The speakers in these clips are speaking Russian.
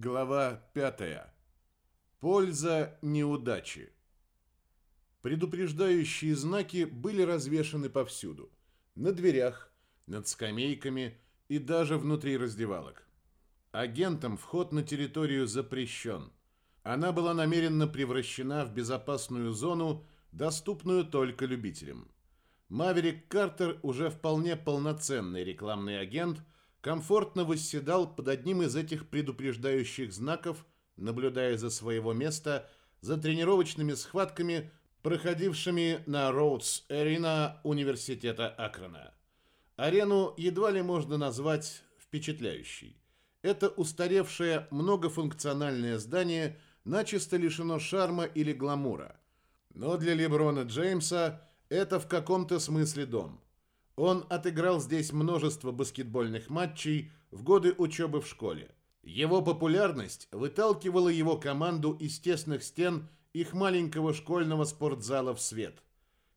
Глава 5. Польза неудачи. Предупреждающие знаки были развешаны повсюду. На дверях, над скамейками и даже внутри раздевалок. Агентам вход на территорию запрещен. Она была намеренно превращена в безопасную зону, доступную только любителям. Маверик Картер уже вполне полноценный рекламный агент – комфортно восседал под одним из этих предупреждающих знаков, наблюдая за своего места за тренировочными схватками, проходившими на Роудс-Арена университета Акрона. Арену едва ли можно назвать впечатляющей. Это устаревшее многофункциональное здание начисто лишено шарма или гламура. Но для Леброна Джеймса это в каком-то смысле дом – он отыграл здесь множество баскетбольных матчей в годы учебы в школе. Его популярность выталкивала его команду из тесных стен их маленького школьного спортзала в свет.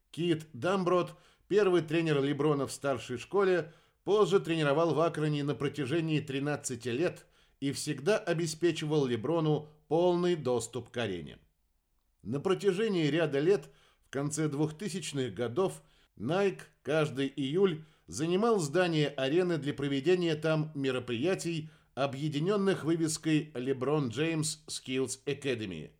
Кит Дамброд, первый тренер Леброна в старшей школе, позже тренировал в Акроне на протяжении 13 лет и всегда обеспечивал Леброну полный доступ к арене. На протяжении ряда лет в конце 2000-х годов Nike каждый июль занимал здание арены для проведения там мероприятий, объединенных вывеской LeBron James Skills Academy.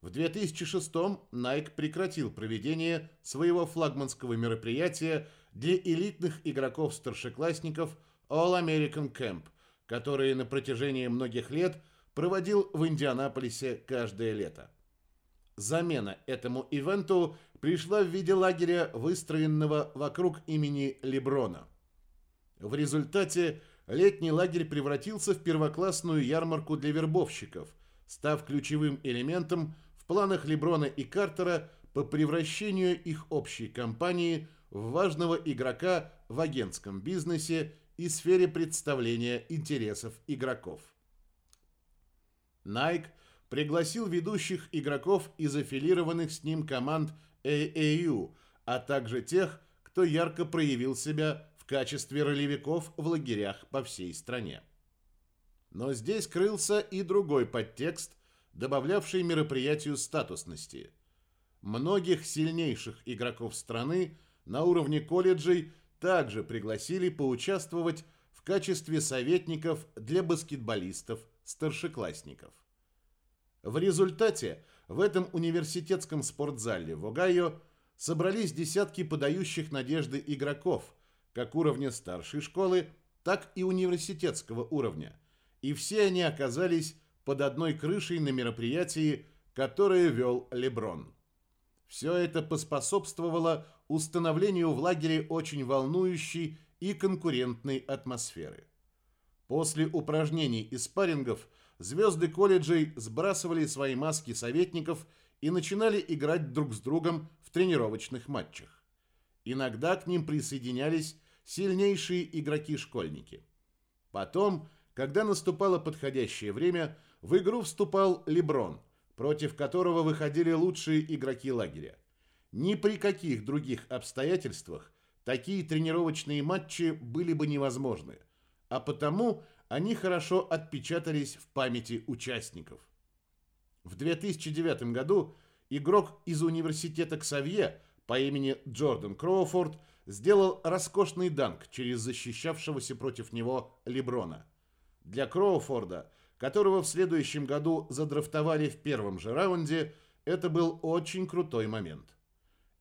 В 2006 Nike прекратил проведение своего флагманского мероприятия для элитных игроков-старшеклассников All-American Camp, которые на протяжении многих лет проводил в Индианаполисе каждое лето. Замена этому ивенту пришла в виде лагеря, выстроенного вокруг имени Леброна. В результате летний лагерь превратился в первоклассную ярмарку для вербовщиков, став ключевым элементом в планах Леброна и Картера по превращению их общей компании в важного игрока в агентском бизнесе и сфере представления интересов игроков. Nike пригласил ведущих игроков из аффилированных с ним команд AAU, а также тех, кто ярко проявил себя в качестве ролевиков в лагерях по всей стране. Но здесь крылся и другой подтекст, добавлявший мероприятию статусности. Многих сильнейших игроков страны на уровне колледжей также пригласили поучаствовать в качестве советников для баскетболистов-старшеклассников. В результате в этом университетском спортзале в Огайо собрались десятки подающих надежды игроков, как уровня старшей школы, так и университетского уровня. И все они оказались под одной крышей на мероприятии, которое вел Леброн. Все это поспособствовало установлению в лагере очень волнующей и конкурентной атмосферы. После упражнений и спаррингов – звезды колледжей сбрасывали свои маски советников и начинали играть друг с другом в тренировочных матчах. Иногда к ним присоединялись сильнейшие игроки-школьники. Потом, когда наступало подходящее время, в игру вступал Леброн, против которого выходили лучшие игроки лагеря. Ни при каких других обстоятельствах такие тренировочные матчи были бы невозможны, а потому они хорошо отпечатались в памяти участников. В 2009 году игрок из университета Ксавье по имени Джордан Кроуфорд сделал роскошный данк через защищавшегося против него Леброна. Для Кроуфорда, которого в следующем году задрафтовали в первом же раунде, это был очень крутой момент.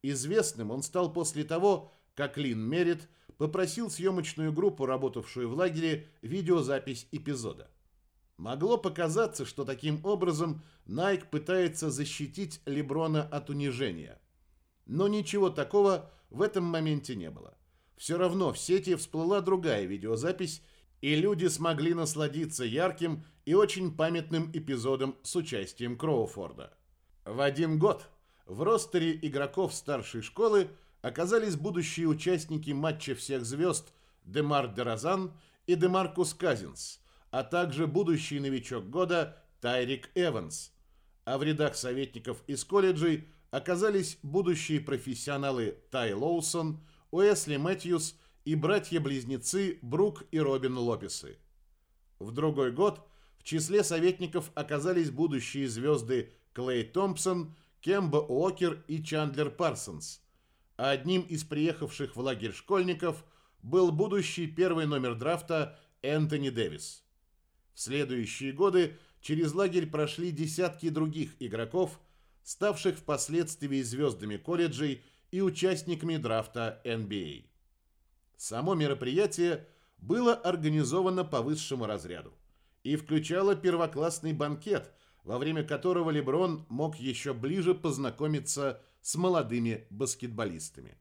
Известным он стал после того, как Лин Мерит попросил съемочную группу, работавшую в лагере, видеозапись эпизода. Могло показаться, что таким образом Найк пытается защитить Леброна от унижения. Но ничего такого в этом моменте не было. Все равно в сети всплыла другая видеозапись, и люди смогли насладиться ярким и очень памятным эпизодом с участием Кроуфорда. В один год в ростере игроков старшей школы оказались будущие участники матча всех звезд Демар Деразан и Демаркус Казинс, а также будущий новичок года Тайрик Эванс. А в рядах советников из колледжей оказались будущие профессионалы Тай Лоусон, Уэсли Мэтьюс и братья-близнецы Брук и Робин Лопесы. В другой год В числе советников оказались будущие звезды Клей Томпсон, Кемба Уокер и Чандлер Парсонс. А одним из приехавших в лагерь школьников был будущий первый номер драфта Энтони Дэвис. В следующие годы через лагерь прошли десятки других игроков, ставших впоследствии звездами колледжей и участниками драфта NBA. Само мероприятие было организовано по высшему разряду и включало первоклассный банкет, во время которого Леброн мог еще ближе познакомиться с молодыми баскетболистами.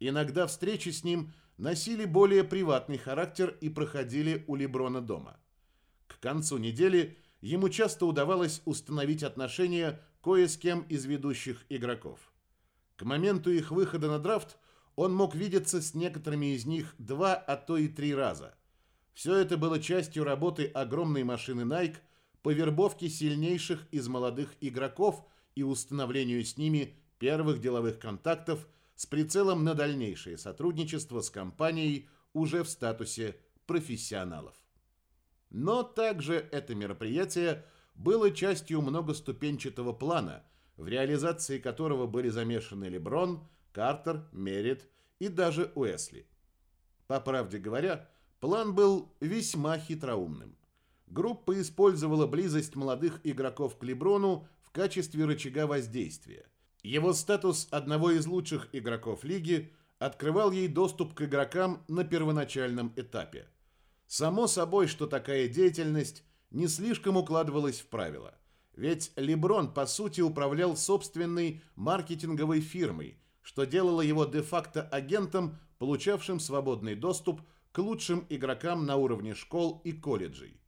Иногда встречи с ним носили более приватный характер и проходили у Леброна дома. К концу недели ему часто удавалось установить отношения кое с кем из ведущих игроков. К моменту их выхода на драфт он мог видеться с некоторыми из них два, а то и три раза. Все это было частью работы огромной машины Nike по вербовке сильнейших из молодых игроков и установлению с ними первых деловых контактов с прицелом на дальнейшее сотрудничество с компанией уже в статусе профессионалов. Но также это мероприятие было частью многоступенчатого плана, в реализации которого были замешаны Леброн, Картер, Мерит и даже Уэсли. По правде говоря, план был весьма хитроумным. Группа использовала близость молодых игроков к Леброну в качестве рычага воздействия. Его статус одного из лучших игроков лиги открывал ей доступ к игрокам на первоначальном этапе. Само собой, что такая деятельность не слишком укладывалась в правила. Ведь Леброн, по сути, управлял собственной маркетинговой фирмой, что делало его де-факто агентом, получавшим свободный доступ к лучшим игрокам на уровне школ и колледжей.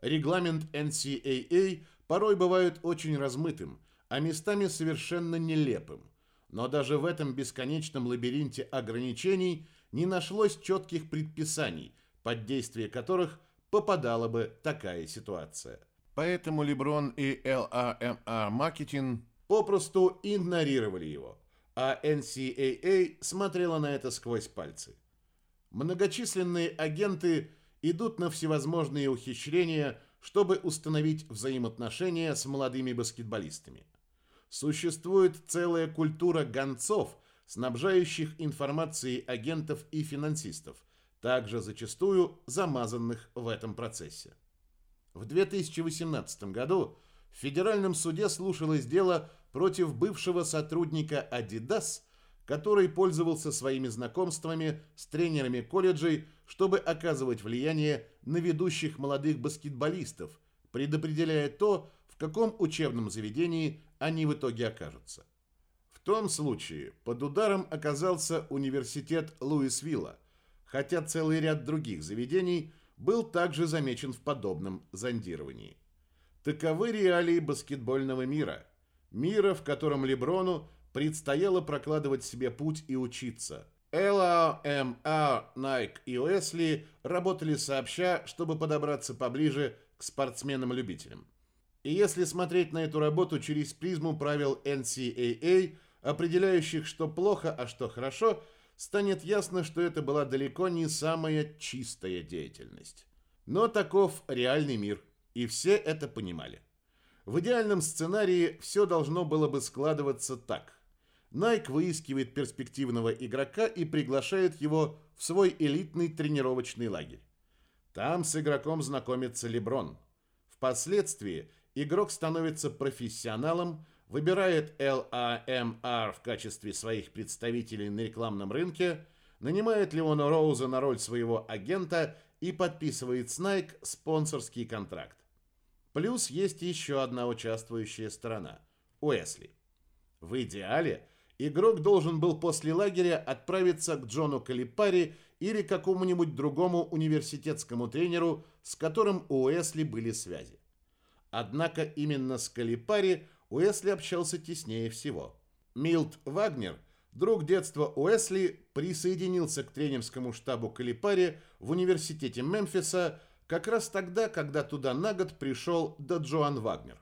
Регламент NCAA порой бывает очень размытым, а местами совершенно нелепым. Но даже в этом бесконечном лабиринте ограничений не нашлось четких предписаний, под действие которых попадала бы такая ситуация. Поэтому Леброн и LAMR Marketing попросту игнорировали его, а NCAA смотрела на это сквозь пальцы. Многочисленные агенты идут на всевозможные ухищрения, чтобы установить взаимоотношения с молодыми баскетболистами. Существует целая культура гонцов, снабжающих информацией агентов и финансистов – также зачастую замазанных в этом процессе. В 2018 году в федеральном суде слушалось дело против бывшего сотрудника Adidas, который пользовался своими знакомствами с тренерами колледжей, чтобы оказывать влияние на ведущих молодых баскетболистов, предопределяя то, каком учебном заведении они в итоге окажутся. В том случае под ударом оказался университет Луисвилла, хотя целый ряд других заведений был также замечен в подобном зондировании. Таковы реалии баскетбольного мира. Мира, в котором Леброну предстояло прокладывать себе путь и учиться. Элла, М.А., Найк и Уэсли работали сообща, чтобы подобраться поближе к спортсменам-любителям. И если смотреть на эту работу через призму правил NCAA, определяющих, что плохо, а что хорошо – станет ясно, что это была далеко не самая чистая деятельность. Но таков реальный мир, и все это понимали. В идеальном сценарии все должно было бы складываться так. Nike выискивает перспективного игрока и приглашает его в свой элитный тренировочный лагерь. Там с игроком знакомится Леброн. Впоследствии игрок становится профессионалом, выбирает LAMR в качестве своих представителей на рекламном рынке, нанимает Леона Роуза на роль своего агента и подписывает с Nike спонсорский контракт. Плюс есть еще одна участвующая сторона – Уэсли. В идеале игрок должен был после лагеря отправиться к Джону Калипари или какому-нибудь другому университетскому тренеру, с которым у Уэсли были связи. Однако именно с Калипари – Уэсли общался теснее всего. Милт Вагнер, друг детства Уэсли, присоединился к тренерскому штабу Калипари в университете Мемфиса как раз тогда, когда туда на год пришел до Джоан Вагнер.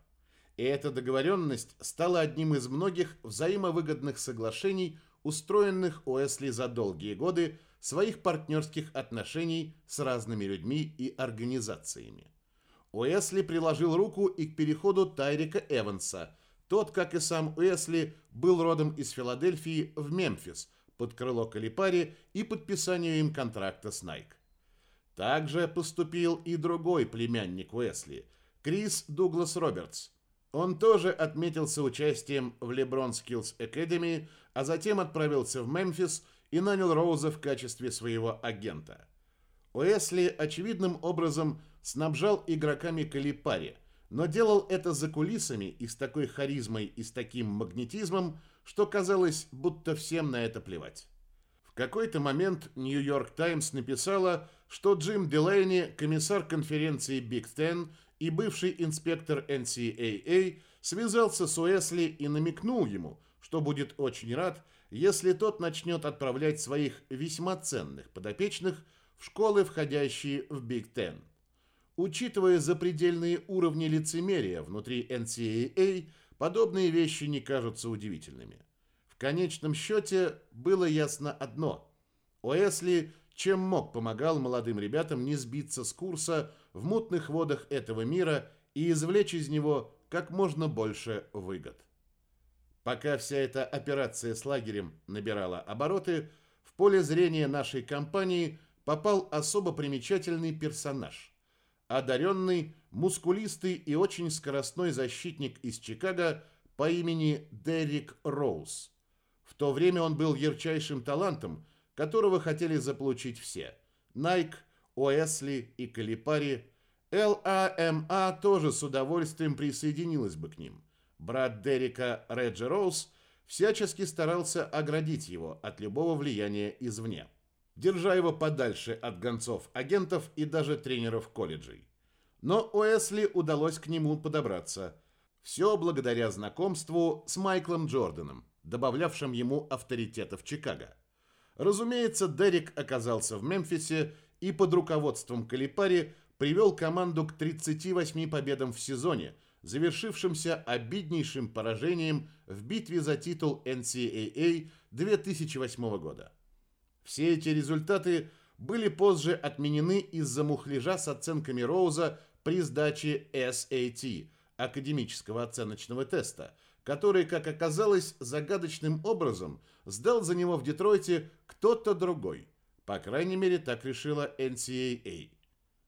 И эта договоренность стала одним из многих взаимовыгодных соглашений, устроенных Уэсли за долгие годы своих партнерских отношений с разными людьми и организациями. Уэсли приложил руку и к переходу Тайрика Эванса. Тот, как и сам Уэсли, был родом из Филадельфии в Мемфис под крыло Калипари и подписанию им контракта с Nike. Также поступил и другой племянник Уэсли, Крис Дуглас Робертс. Он тоже отметился участием в LeBron Skills Academy, а затем отправился в Мемфис и нанял Роуза в качестве своего агента. Уэсли очевидным образом снабжал игроками Калипари, но делал это за кулисами и с такой харизмой и с таким магнетизмом, что казалось, будто всем на это плевать. В какой-то момент Нью-Йорк Таймс написала, что Джим Делейни, комиссар конференции Big Ten и бывший инспектор NCAA, связался с Уэсли и намекнул ему, что будет очень рад, если тот начнет отправлять своих весьма ценных подопечных в школы, входящие в Big Ten. Учитывая запредельные уровни лицемерия внутри NCAA, подобные вещи не кажутся удивительными. В конечном счете было ясно одно. Уэсли чем мог помогал молодым ребятам не сбиться с курса в мутных водах этого мира и извлечь из него как можно больше выгод. Пока вся эта операция с лагерем набирала обороты, в поле зрения нашей компании попал особо примечательный персонаж – одаренный, мускулистый и очень скоростной защитник из Чикаго по имени Дерек Роуз. В то время он был ярчайшим талантом, которого хотели заполучить все. Nike, Оэсли и Калипари. ЛАМА тоже с удовольствием присоединилась бы к ним. Брат Дерека Реджи Роуз всячески старался оградить его от любого влияния извне держа его подальше от гонцов, агентов и даже тренеров колледжей. Но Уэсли удалось к нему подобраться. Все благодаря знакомству с Майклом Джорданом, добавлявшим ему авторитета в Чикаго. Разумеется, Дерек оказался в Мемфисе и под руководством Калипари привел команду к 38 победам в сезоне, завершившимся обиднейшим поражением в битве за титул NCAA 2008 года. Все эти результаты были позже отменены из-за мухляжа с оценками Роуза при сдаче SAT, академического оценочного теста, который, как оказалось, загадочным образом сдал за него в Детройте кто-то другой. По крайней мере, так решила NCAA.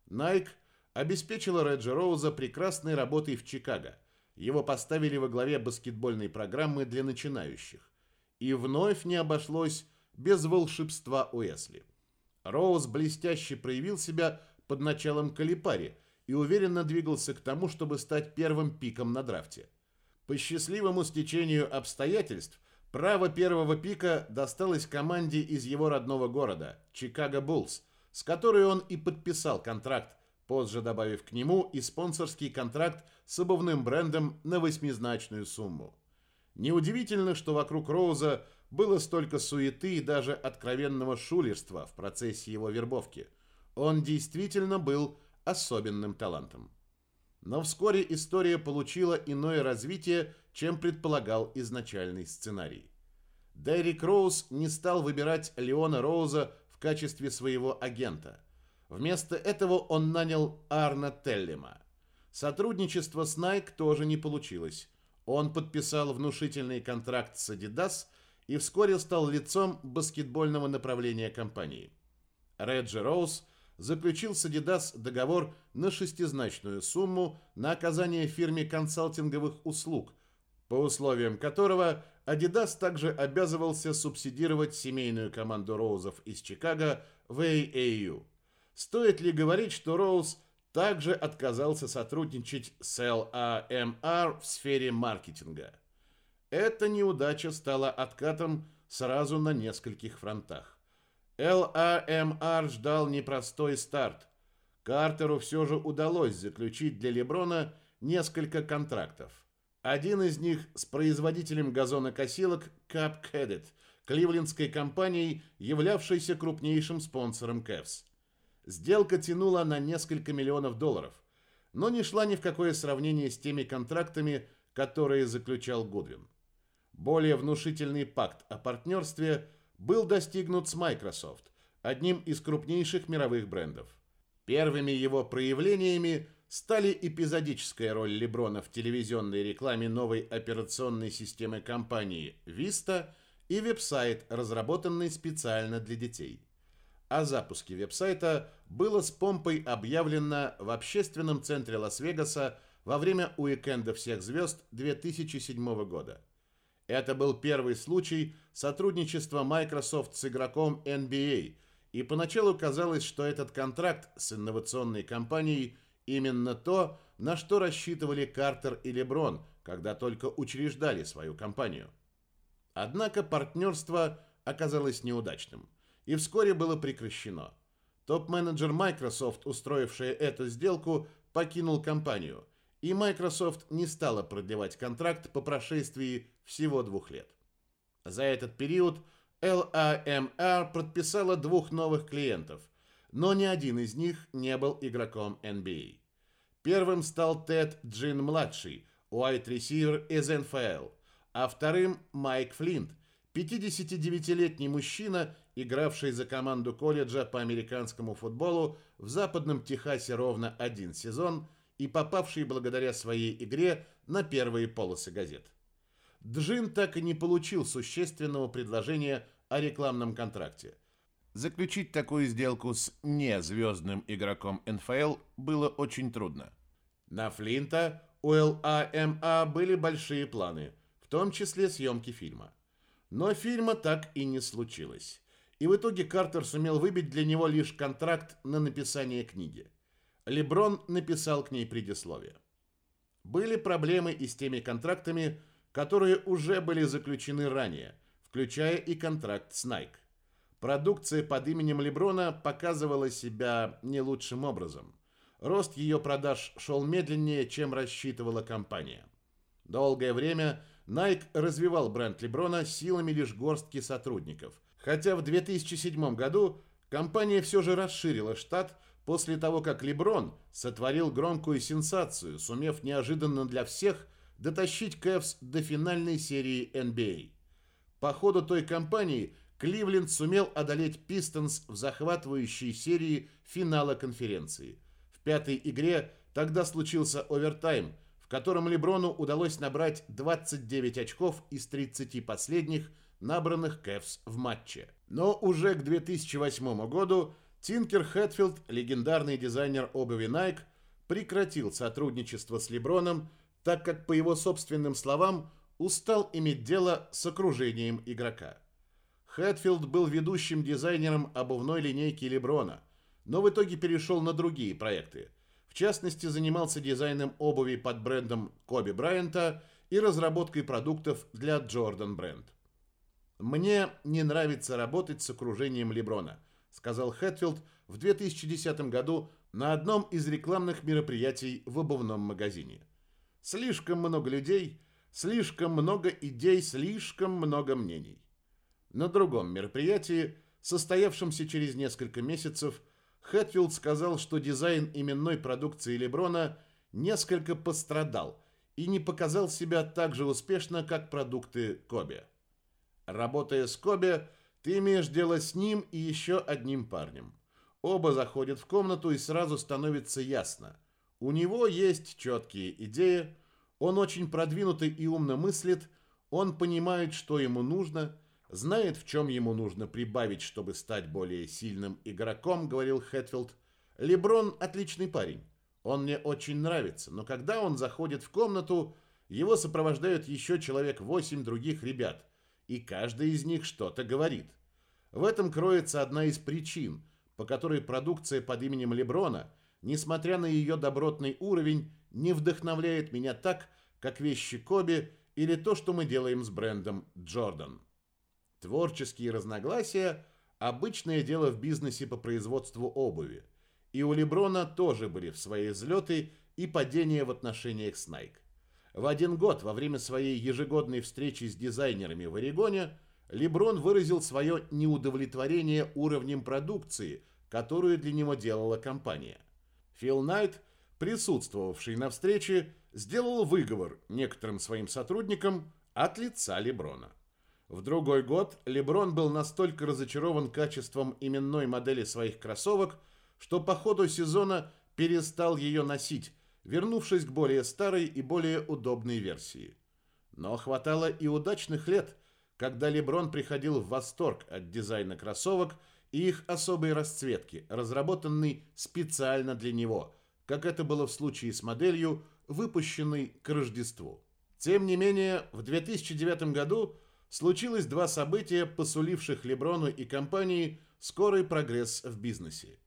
Nike обеспечила Реджи Роуза прекрасной работой в Чикаго. Его поставили во главе баскетбольной программы для начинающих. И вновь не обошлось без волшебства Уэсли. Роуз блестяще проявил себя под началом Калипари и уверенно двигался к тому, чтобы стать первым пиком на драфте. По счастливому стечению обстоятельств право первого пика досталось команде из его родного города, Чикаго Буллс, с которой он и подписал контракт, позже добавив к нему и спонсорский контракт с обувным брендом на восьмизначную сумму. Неудивительно, что вокруг Роуза было столько суеты и даже откровенного шулерства в процессе его вербовки. Он действительно был особенным талантом. Но вскоре история получила иное развитие, чем предполагал изначальный сценарий. Дерек Роуз не стал выбирать Леона Роуза в качестве своего агента. Вместо этого он нанял Арна Теллема. Сотрудничество с Nike тоже не получилось. Он подписал внушительный контракт с Adidas – и вскоре стал лицом баскетбольного направления компании. Реджи Роуз заключил с Adidas договор на шестизначную сумму на оказание фирме консалтинговых услуг, по условиям которого Adidas также обязывался субсидировать семейную команду Роузов из Чикаго в AAU. Стоит ли говорить, что Роуз также отказался сотрудничать с LAMR в сфере маркетинга? Эта неудача стала откатом сразу на нескольких фронтах. ЛАМР ждал непростой старт. Картеру все же удалось заключить для Леброна несколько контрактов. Один из них с производителем газонокосилок Cap Cadet, кливлендской компанией, являвшейся крупнейшим спонсором Cavs. Сделка тянула на несколько миллионов долларов, но не шла ни в какое сравнение с теми контрактами, которые заключал Гудвин. Более внушительный пакт о партнерстве был достигнут с Microsoft, одним из крупнейших мировых брендов. Первыми его проявлениями стали эпизодическая роль Леброна в телевизионной рекламе новой операционной системы компании Vista и веб-сайт, разработанный специально для детей. О запуске веб-сайта было с помпой объявлено в общественном центре Лас-Вегаса во время уикенда всех звезд 2007 года. Это был первый случай сотрудничества Microsoft с игроком NBA, и поначалу казалось, что этот контракт с инновационной компанией именно то, на что рассчитывали Картер и Леброн, когда только учреждали свою компанию. Однако партнерство оказалось неудачным, и вскоре было прекращено. Топ-менеджер Microsoft, устроивший эту сделку, покинул компанию, и Microsoft не стала продлевать контракт по прошествии всего двух лет. За этот период LAMR подписала двух новых клиентов, но ни один из них не был игроком NBA. Первым стал Тед Джин-младший, уайт-ресивер из НФЛ, а вторым Майк Флинт, 59-летний мужчина, игравший за команду колледжа по американскому футболу в Западном Техасе ровно один сезон и попавший благодаря своей игре на первые полосы газет. Джин так и не получил существенного предложения о рекламном контракте. Заключить такую сделку с незвездным игроком НФЛ было очень трудно. На Флинта у ЛАМА а были большие планы, в том числе съемки фильма. Но фильма так и не случилось. И в итоге Картер сумел выбить для него лишь контракт на написание книги. Леброн написал к ней предисловие. Были проблемы и с теми контрактами, которые уже были заключены ранее, включая и контракт с Nike. Продукция под именем Леброна показывала себя не лучшим образом. Рост ее продаж шел медленнее, чем рассчитывала компания. Долгое время Nike развивал бренд Леброна силами лишь горстки сотрудников, хотя в 2007 году компания все же расширила штат после того, как Леброн сотворил громкую сенсацию, сумев неожиданно для всех дотащить Кэвс до финальной серии NBA. По ходу той кампании Кливленд сумел одолеть Пистонс в захватывающей серии финала конференции. В пятой игре тогда случился овертайм, в котором Леброну удалось набрать 29 очков из 30 последних, набранных Кэвс в матче. Но уже к 2008 году Тинкер Хэтфилд, легендарный дизайнер обуви Nike, прекратил сотрудничество с Леброном, так как, по его собственным словам, устал иметь дело с окружением игрока. Хэтфилд был ведущим дизайнером обувной линейки Леброна, но в итоге перешел на другие проекты. В частности, занимался дизайном обуви под брендом Коби Брайанта и разработкой продуктов для Джордан Бренд. «Мне не нравится работать с окружением Леброна», сказал Хэтфилд в 2010 году на одном из рекламных мероприятий в обувном магазине. «Слишком много людей – Слишком много идей, слишком много мнений. На другом мероприятии, состоявшемся через несколько месяцев, Хэтфилд сказал, что дизайн именной продукции Леброна несколько пострадал и не показал себя так же успешно, как продукты Коби. Работая с Коби, ты имеешь дело с ним и еще одним парнем. Оба заходят в комнату и сразу становится ясно. У него есть четкие идеи, он очень продвинутый и умно мыслит, он понимает, что ему нужно, знает, в чем ему нужно прибавить, чтобы стать более сильным игроком, говорил Хэтфилд. Леброн отличный парень. Он мне очень нравится, но когда он заходит в комнату, его сопровождают еще человек восемь других ребят, и каждый из них что-то говорит. В этом кроется одна из причин, по которой продукция под именем Леброна, несмотря на ее добротный уровень, не вдохновляет меня так, как вещи Коби или то, что мы делаем с брендом Джордан. Творческие разногласия – обычное дело в бизнесе по производству обуви. И у Леброна тоже были в свои взлеты и падения в отношениях с Nike. В один год, во время своей ежегодной встречи с дизайнерами в Орегоне, Леброн выразил свое неудовлетворение уровнем продукции, которую для него делала компания. Фил Найт, присутствовавший на встрече, сделал выговор некоторым своим сотрудникам от лица Леброна. В другой год Леброн был настолько разочарован качеством именной модели своих кроссовок, что по ходу сезона перестал ее носить, вернувшись к более старой и более удобной версии. Но хватало и удачных лет, когда Леброн приходил в восторг от дизайна кроссовок и их особой расцветки, разработанной специально для него, как это было в случае с моделью, выпущенной к Рождеству. Тем не менее, в 2009 году случилось два события, посуливших Леброну и компании скорый прогресс в бизнесе.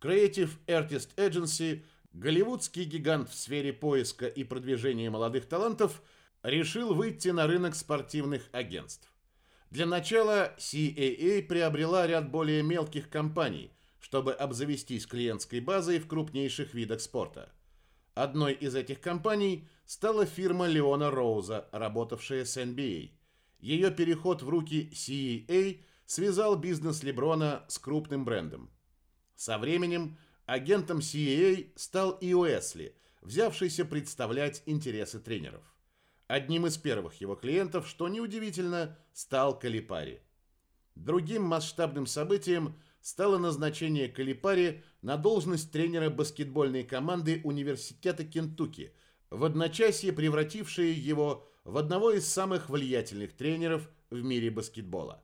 Creative Artist Agency, голливудский гигант в сфере поиска и продвижения молодых талантов, решил выйти на рынок спортивных агентств. Для начала CAA приобрела ряд более мелких компаний, чтобы обзавестись клиентской базой в крупнейших видах спорта. Одной из этих компаний стала фирма Леона Роуза, работавшая с NBA. Ее переход в руки CAA связал бизнес Леброна с крупным брендом. Со временем агентом CAA стал и Уэсли, взявшийся представлять интересы тренеров. Одним из первых его клиентов, что неудивительно, стал Калипари. Другим масштабным событием стало назначение Калипари на должность тренера баскетбольной команды Университета Кентукки, в одночасье превратившее его в одного из самых влиятельных тренеров в мире баскетбола.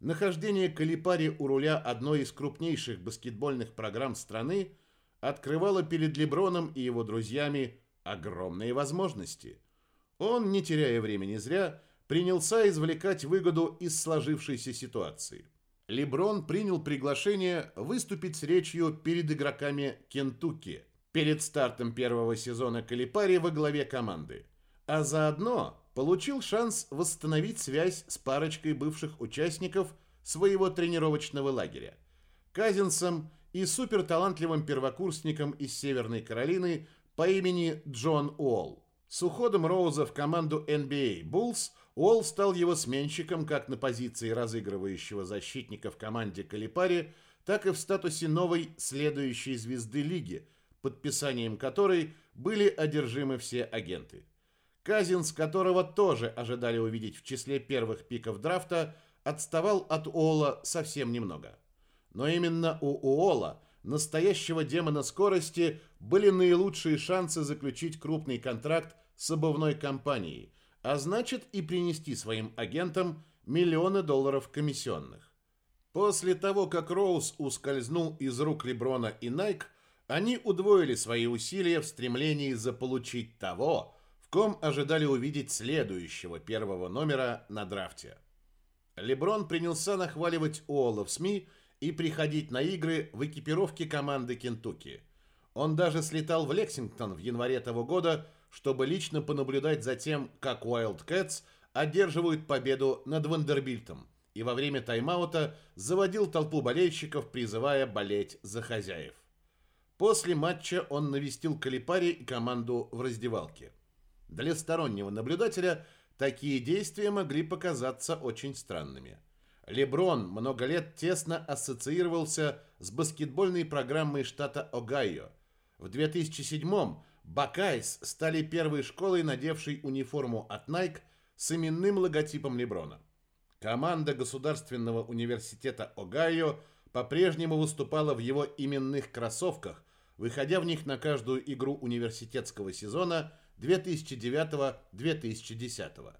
Нахождение Калипари у руля одной из крупнейших баскетбольных программ страны открывало перед Леброном и его друзьями огромные возможности – он, не теряя времени зря, принялся извлекать выгоду из сложившейся ситуации. Леброн принял приглашение выступить с речью перед игроками Кентукки перед стартом первого сезона Калипари во главе команды, а заодно получил шанс восстановить связь с парочкой бывших участников своего тренировочного лагеря – Казинсом и суперталантливым первокурсником из Северной Каролины по имени Джон Уолл. С уходом Роуза в команду NBA Bulls Уолл стал его сменщиком как на позиции разыгрывающего защитника в команде Калипари, так и в статусе новой следующей звезды лиги, подписанием которой были одержимы все агенты. Казинс, которого тоже ожидали увидеть в числе первых пиков драфта, отставал от Уолла совсем немного. Но именно у Уолла, настоящего демона скорости, были наилучшие шансы заключить крупный контракт с обувной компанией, а значит и принести своим агентам миллионы долларов комиссионных. После того, как Роуз ускользнул из рук Леброна и Найк, они удвоили свои усилия в стремлении заполучить того, в ком ожидали увидеть следующего первого номера на драфте. Леброн принялся нахваливать Уолла в СМИ и приходить на игры в экипировке команды Кентукки. Он даже слетал в Лексингтон в январе того года, чтобы лично понаблюдать за тем, как Wildcats одерживают победу над Вандербильтом, и во время тайм-аута заводил толпу болельщиков, призывая болеть за хозяев. После матча он навестил Калипари и команду в раздевалке. Для стороннего наблюдателя такие действия могли показаться очень странными. Леброн много лет тесно ассоциировался с баскетбольной программой штата Огайо. В 2007 Бакайс стали первой школой, надевшей униформу от Nike с именным логотипом Леброна. Команда Государственного университета Огайо по-прежнему выступала в его именных кроссовках, выходя в них на каждую игру университетского сезона 2009-2010.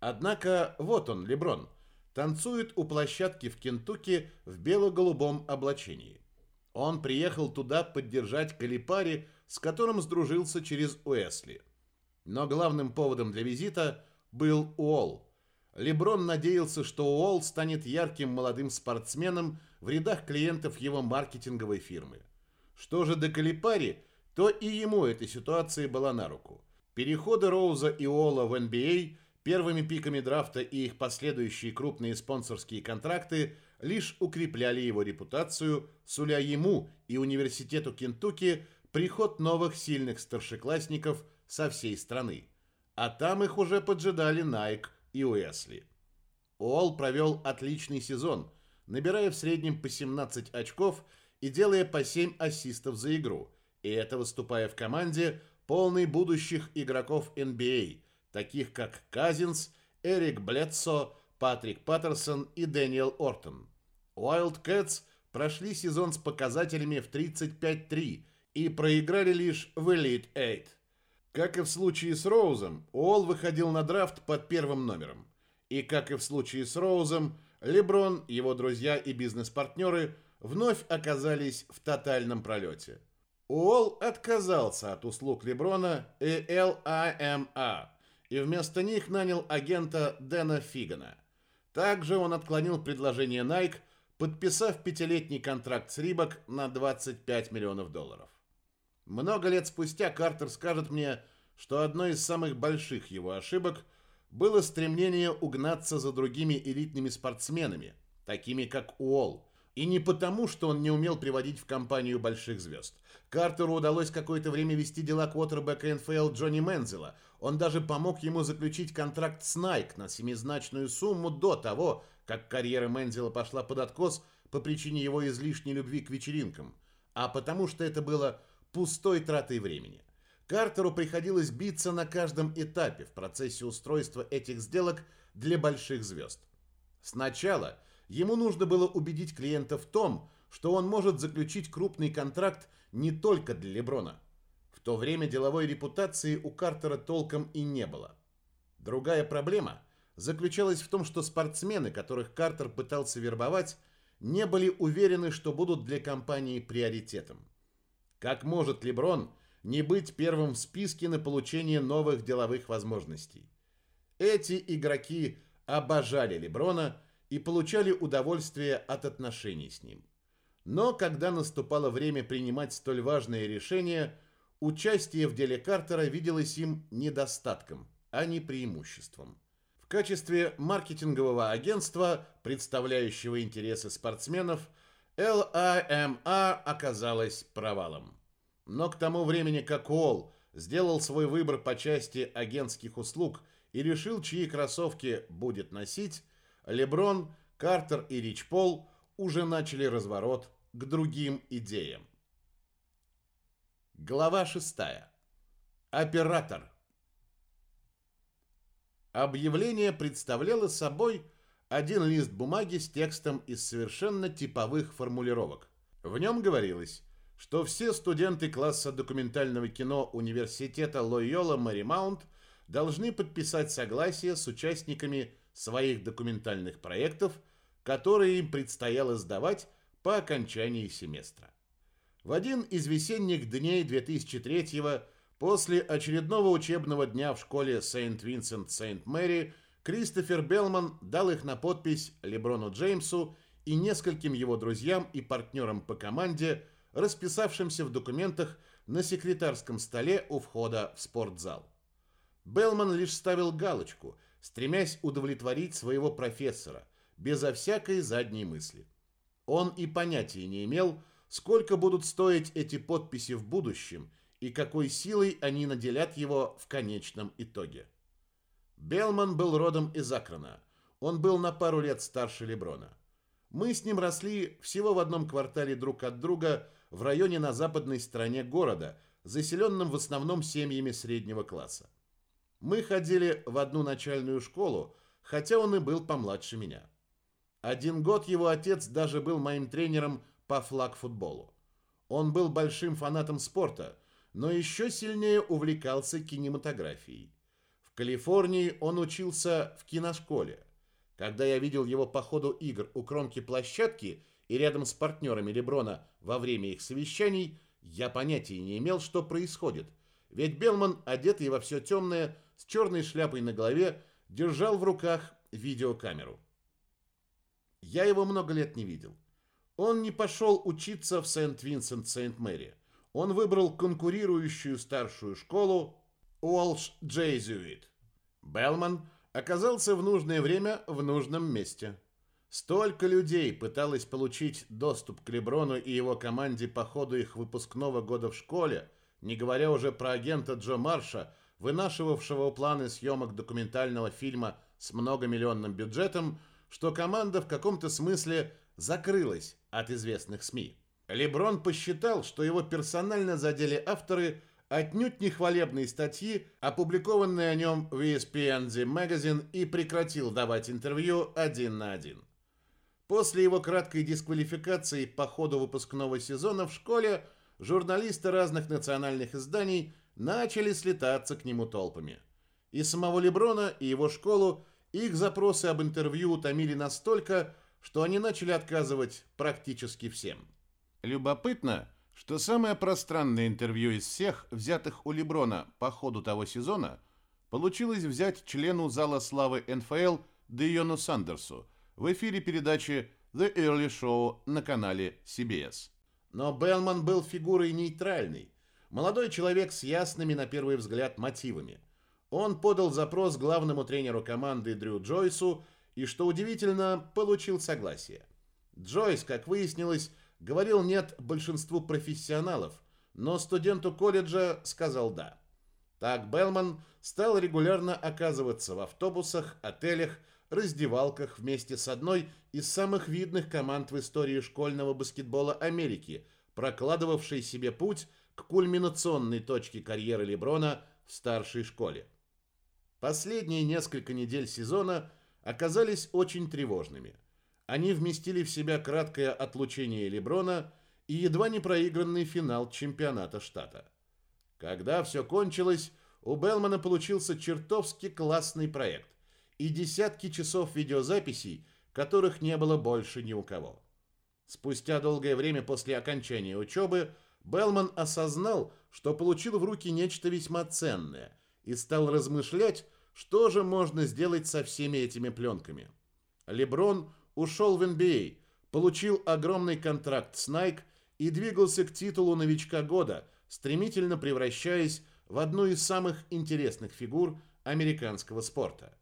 Однако вот он, Леброн, танцует у площадки в Кентукки в бело-голубом облачении. Он приехал туда поддержать Калипари, с которым сдружился через Уэсли. Но главным поводом для визита был Уолл. Леброн надеялся, что Уолл станет ярким молодым спортсменом в рядах клиентов его маркетинговой фирмы. Что же до Калипари, то и ему эта ситуация была на руку. Переходы Роуза и Уолла в NBA, первыми пиками драфта и их последующие крупные спонсорские контракты лишь укрепляли его репутацию, суля ему и университету Кентукки приход новых сильных старшеклассников со всей страны. А там их уже поджидали Найк и Уэсли. Уолл провел отличный сезон, набирая в среднем по 17 очков и делая по 7 ассистов за игру, и это выступая в команде полной будущих игроков NBA, таких как Казинс, Эрик Блетсо, Патрик Паттерсон и Дэниел Ортон. Wildcats прошли сезон с показателями в 35-3 и проиграли лишь в Elite Eight. Как и в случае с Роузом, Уолл выходил на драфт под первым номером. И как и в случае с Роузом, Леброн, его друзья и бизнес-партнеры вновь оказались в тотальном пролете. Уолл отказался от услуг Леброна и LIMA и вместо них нанял агента Дэна Фигана. Также он отклонил предложение Nike, подписав пятилетний контракт с Рибок на 25 миллионов долларов. Много лет спустя Картер скажет мне, что одной из самых больших его ошибок было стремление угнаться за другими элитными спортсменами, такими как Уолл, и не потому, что он не умел приводить в компанию больших звезд. Картеру удалось какое-то время вести дела квотербека НФЛ Джонни Мензела. Он даже помог ему заключить контракт с Nike на семизначную сумму до того, как карьера Мензела пошла под откос по причине его излишней любви к вечеринкам, а потому что это было пустой тратой времени. Картеру приходилось биться на каждом этапе в процессе устройства этих сделок для больших звезд. Сначала – Ему нужно было убедить клиента в том, что он может заключить крупный контракт не только для Леброна. В то время деловой репутации у Картера толком и не было. Другая проблема заключалась в том, что спортсмены, которых Картер пытался вербовать, не были уверены, что будут для компании приоритетом. Как может Леброн не быть первым в списке на получение новых деловых возможностей? Эти игроки обожали Леброна и получали удовольствие от отношений с ним. Но когда наступало время принимать столь важные решения, участие в деле Картера виделось им недостатком, а не преимуществом. В качестве маркетингового агентства, представляющего интересы спортсменов, LIMA оказалась провалом. Но к тому времени, как Уолл сделал свой выбор по части агентских услуг и решил, чьи кроссовки будет носить, Леброн, Картер и Рич Пол уже начали разворот к другим идеям. Глава 6. Оператор. Объявление представляло собой один лист бумаги с текстом из совершенно типовых формулировок. В нем говорилось, что все студенты класса документального кино университета Лойола Маримаунт должны подписать согласие с участниками своих документальных проектов, которые им предстояло сдавать по окончании семестра. В один из весенних дней 2003-го, после очередного учебного дня в школе Сент-Винсент-Сент-Мэри, Кристофер Белман дал их на подпись Леброну Джеймсу и нескольким его друзьям и партнерам по команде, расписавшимся в документах на секретарском столе у входа в спортзал. Белман лишь ставил галочку – стремясь удовлетворить своего профессора, безо всякой задней мысли. Он и понятия не имел, сколько будут стоить эти подписи в будущем и какой силой они наделят его в конечном итоге. Белман был родом из Акрона. Он был на пару лет старше Леброна. Мы с ним росли всего в одном квартале друг от друга в районе на западной стороне города, заселенном в основном семьями среднего класса. Мы ходили в одну начальную школу, хотя он и был помладше меня. Один год его отец даже был моим тренером по флаг-футболу. Он был большим фанатом спорта, но еще сильнее увлекался кинематографией. Калифорнии он учился в киношколе. Когда я видел его по ходу игр у кромки площадки и рядом с партнерами Леброна во время их совещаний, я понятия не имел, что происходит. Ведь Белман, одетый во все темное, с черной шляпой на голове, держал в руках видеокамеру. Я его много лет не видел. Он не пошел учиться в Сент-Винсент-Сент-Мэри. Он выбрал конкурирующую старшую школу Уолш Джейзюит. Белман оказался в нужное время в нужном месте. Столько людей пыталось получить доступ к Леброну и его команде по ходу их выпускного года в школе, не говоря уже про агента Джо Марша, вынашивавшего планы съемок документального фильма с многомиллионным бюджетом, что команда в каком-то смысле закрылась от известных СМИ. Леброн посчитал, что его персонально задели авторы отнюдь не хвалебные статьи, опубликованные о нем в ESPN The Magazine, и прекратил давать интервью один на один. После его краткой дисквалификации по ходу выпускного сезона в школе журналисты разных национальных изданий начали слетаться к нему толпами. И самого Леброна, и его школу их запросы об интервью утомили настолько, что они начали отказывать практически всем. Любопытно, что самое пространное интервью из всех, взятых у Леброна по ходу того сезона, получилось взять члену зала славы НФЛ Дейону Сандерсу в эфире передачи The Early Show на канале CBS. Но Белман был фигурой нейтральной, молодой человек с ясными на первый взгляд мотивами. Он подал запрос главному тренеру команды Дрю Джойсу и, что удивительно, получил согласие. Джойс, как выяснилось, говорил «нет» большинству профессионалов, но студенту колледжа сказал «да». Так Белман стал регулярно оказываться в автобусах, отелях, раздевалках вместе с одной из самых видных команд в истории школьного баскетбола Америки, прокладывавшей себе путь к кульминационной точке карьеры Леброна в старшей школе. Последние несколько недель сезона оказались очень тревожными. Они вместили в себя краткое отлучение Леброна и едва не проигранный финал чемпионата штата. Когда все кончилось, у Белмана получился чертовски классный проект и десятки часов видеозаписей, которых не было больше ни у кого. Спустя долгое время после окончания учебы Белман осознал, что получил в руки нечто весьма ценное и стал размышлять, что же можно сделать со всеми этими пленками. Леброн ушел в NBA, а, получил огромный контракт с Nike и двигался к титулу новичка года, стремительно превращаясь в одну из самых интересных фигур американского спорта.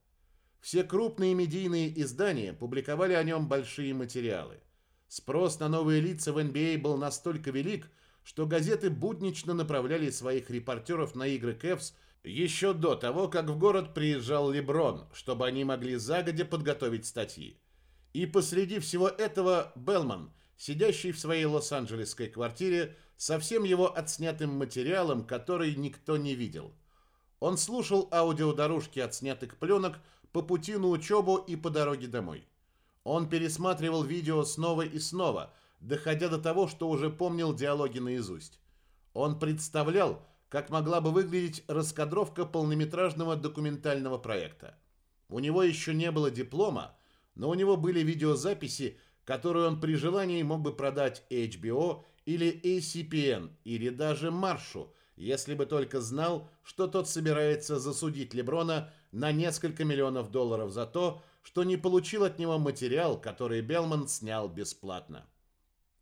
Все крупные медийные издания публиковали о нем большие материалы. Спрос на новые лица в NBA а был настолько велик, что газеты буднично направляли своих репортеров на игры Кэвс еще до того, как в город приезжал Леброн, чтобы они могли загодя подготовить статьи. И посреди всего этого Белман, сидящий в своей лос-анджелесской квартире, со всем его отснятым материалом, который никто не видел. Он слушал аудиодорожки отснятых пленок по пути на учебу и по дороге домой. Он пересматривал видео снова и снова, доходя до того, что уже помнил диалоги наизусть. Он представлял, как могла бы выглядеть раскадровка полнометражного документального проекта. У него еще не было диплома, но у него были видеозаписи, которые он при желании мог бы продать HBO или ACPN, или даже Маршу, если бы только знал, что тот собирается засудить Леброна на несколько миллионов долларов за то, что не получил от него материал, который Белман снял бесплатно.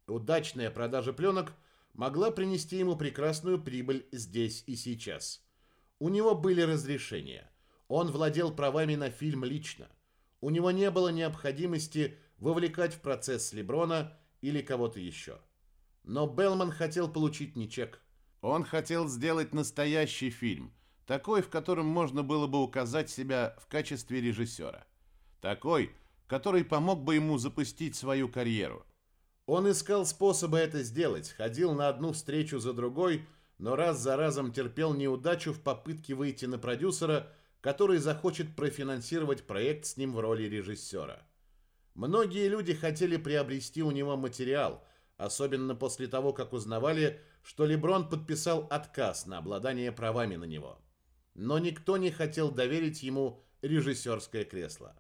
Удачная продажа пленок могла принести ему прекрасную прибыль здесь и сейчас. У него были разрешения. Он владел правами на фильм лично. У него не было необходимости вовлекать в процесс Леброна или кого-то еще. Но Белман хотел получить не чек. Он хотел сделать настоящий фильм, такой, в котором можно было бы указать себя в качестве режиссера. Такой, который помог бы ему запустить свою карьеру. Он искал способы это сделать, ходил на одну встречу за другой, но раз за разом терпел неудачу в попытке выйти на продюсера – который захочет профинансировать проект с ним в роли режиссера. Многие люди хотели приобрести у него материал, особенно после того, как узнавали, что Леброн подписал отказ на обладание правами на него. Но никто не хотел доверить ему режиссерское кресло.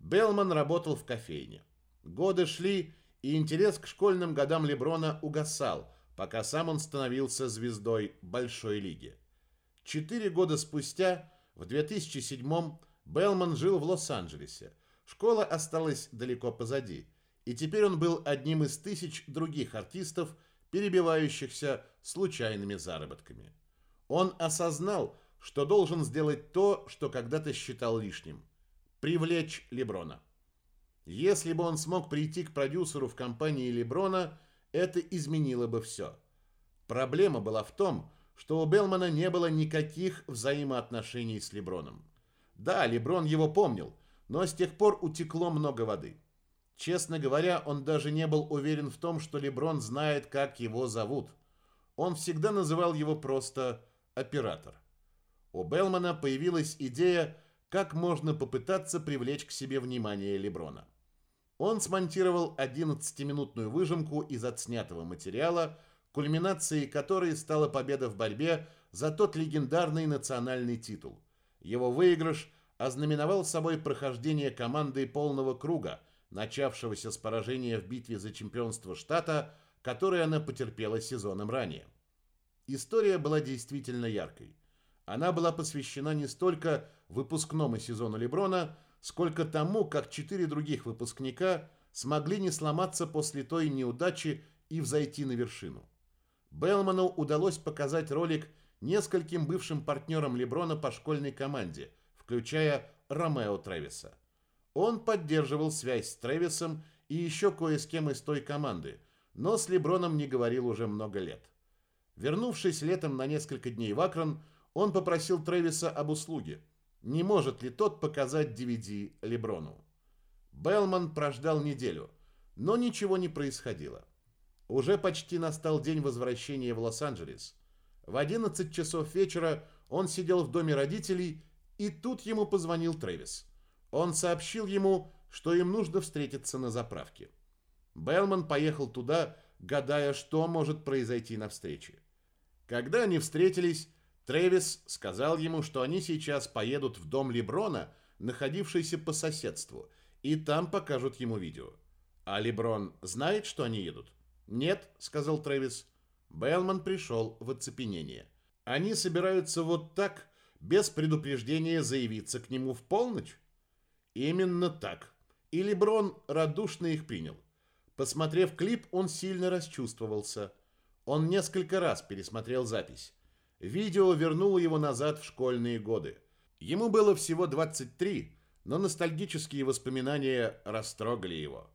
Белман работал в кофейне. Годы шли, и интерес к школьным годам Леброна угасал, пока сам он становился звездой Большой лиги. Четыре года спустя в 2007-м Белман жил в Лос-Анджелесе. Школа осталась далеко позади, и теперь он был одним из тысяч других артистов, перебивающихся случайными заработками. Он осознал, что должен сделать то, что когда-то считал лишним – привлечь Леброна. Если бы он смог прийти к продюсеру в компании Леброна, это изменило бы все. Проблема была в том, что у Белмана не было никаких взаимоотношений с Леброном. Да, Леброн его помнил, но с тех пор утекло много воды. Честно говоря, он даже не был уверен в том, что Леброн знает, как его зовут. Он всегда называл его просто «оператор». У Белмана появилась идея, как можно попытаться привлечь к себе внимание Леброна. Он смонтировал 11-минутную выжимку из отснятого материала – кульминацией которой стала победа в борьбе за тот легендарный национальный титул. Его выигрыш ознаменовал собой прохождение командой полного круга, начавшегося с поражения в битве за чемпионство штата, которое она потерпела сезоном ранее. История была действительно яркой. Она была посвящена не столько выпускному сезону Леброна, сколько тому, как четыре других выпускника смогли не сломаться после той неудачи и взойти на вершину. Белману удалось показать ролик нескольким бывшим партнерам Леброна по школьной команде, включая Ромео Тревиса. Он поддерживал связь с Тревисом и еще кое с кем из той команды, но с Леброном не говорил уже много лет. Вернувшись летом на несколько дней в Акрон, он попросил Тревиса об услуге. Не может ли тот показать DVD Леброну? Белман прождал неделю, но ничего не происходило. Уже почти настал день возвращения в Лос-Анджелес. В 11 часов вечера он сидел в доме родителей, и тут ему позвонил Трэвис. Он сообщил ему, что им нужно встретиться на заправке. Белман поехал туда, гадая, что может произойти на встрече. Когда они встретились, Трэвис сказал ему, что они сейчас поедут в дом Леброна, находившийся по соседству, и там покажут ему видео. А Леброн знает, что они едут? «Нет», — сказал Трэвис. Белман пришел в оцепенение. «Они собираются вот так, без предупреждения заявиться к нему в полночь?» «Именно так». И Леброн радушно их принял. Посмотрев клип, он сильно расчувствовался. Он несколько раз пересмотрел запись. Видео вернуло его назад в школьные годы. Ему было всего 23, но ностальгические воспоминания растрогали его.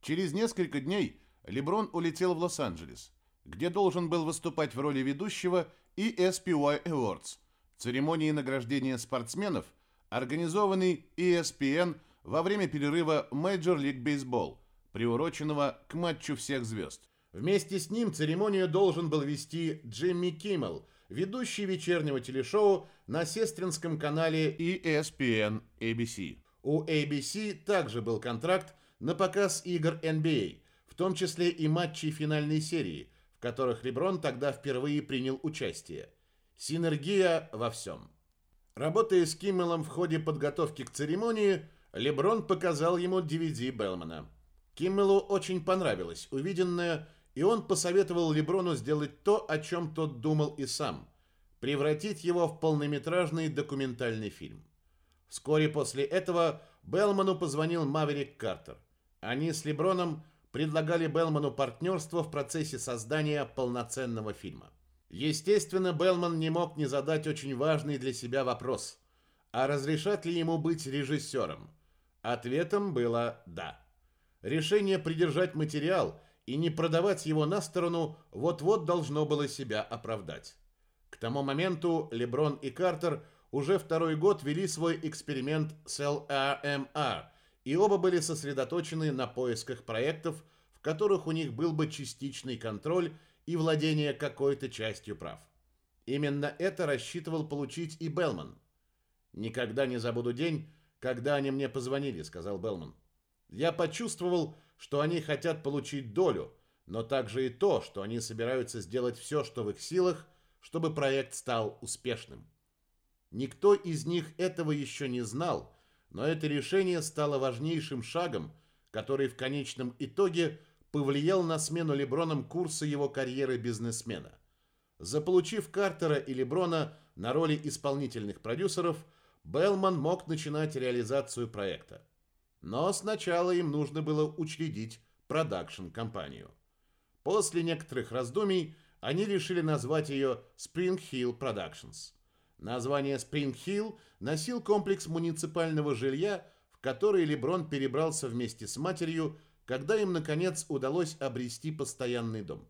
Через несколько дней Леброн улетел в Лос-Анджелес, где должен был выступать в роли ведущего и ESPY Awards, церемонии награждения спортсменов, организованной ESPN во время перерыва Major League Baseball, приуроченного к матчу всех звезд. Вместе с ним церемонию должен был вести Джимми Киммел, ведущий вечернего телешоу на сестринском канале ESPN ABC. У ABC также был контракт на показ игр NBA – том числе и матчей финальной серии, в которых Леброн тогда впервые принял участие. Синергия во всем. Работая с Киммелом в ходе подготовки к церемонии, Леброн показал ему DVD Белмана. Киммелу очень понравилось увиденное, и он посоветовал Леброну сделать то, о чем тот думал и сам – превратить его в полнометражный документальный фильм. Вскоре после этого Белману позвонил Маверик Картер. Они с Леброном предлагали Белману партнерство в процессе создания полноценного фильма. Естественно, Белман не мог не задать очень важный для себя вопрос. А разрешат ли ему быть режиссером? Ответом было «да». Решение придержать материал и не продавать его на сторону вот-вот должно было себя оправдать. К тому моменту Леброн и Картер уже второй год вели свой эксперимент с LRMR – и оба были сосредоточены на поисках проектов, в которых у них был бы частичный контроль и владение какой-то частью прав. Именно это рассчитывал получить и Белман. «Никогда не забуду день, когда они мне позвонили», — сказал Белман. «Я почувствовал, что они хотят получить долю, но также и то, что они собираются сделать все, что в их силах, чтобы проект стал успешным. Никто из них этого еще не знал, но это решение стало важнейшим шагом, который в конечном итоге повлиял на смену Леброном курса его карьеры бизнесмена. Заполучив Картера и Леброна на роли исполнительных продюсеров, Белман мог начинать реализацию проекта. Но сначала им нужно было учредить продакшн-компанию. После некоторых раздумий они решили назвать ее Spring Hill Productions – Название Спринг-Хилл носил комплекс муниципального жилья, в который Леброн перебрался вместе с матерью, когда им, наконец, удалось обрести постоянный дом.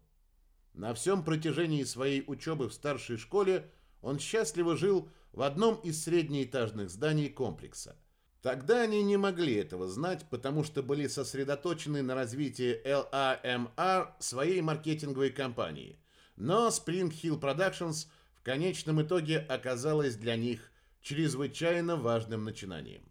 На всем протяжении своей учебы в старшей школе он счастливо жил в одном из среднеэтажных зданий комплекса. Тогда они не могли этого знать, потому что были сосредоточены на развитии LAMR своей маркетинговой компании. Но Spring Hill Productions – конечном итоге оказалось для них чрезвычайно важным начинанием.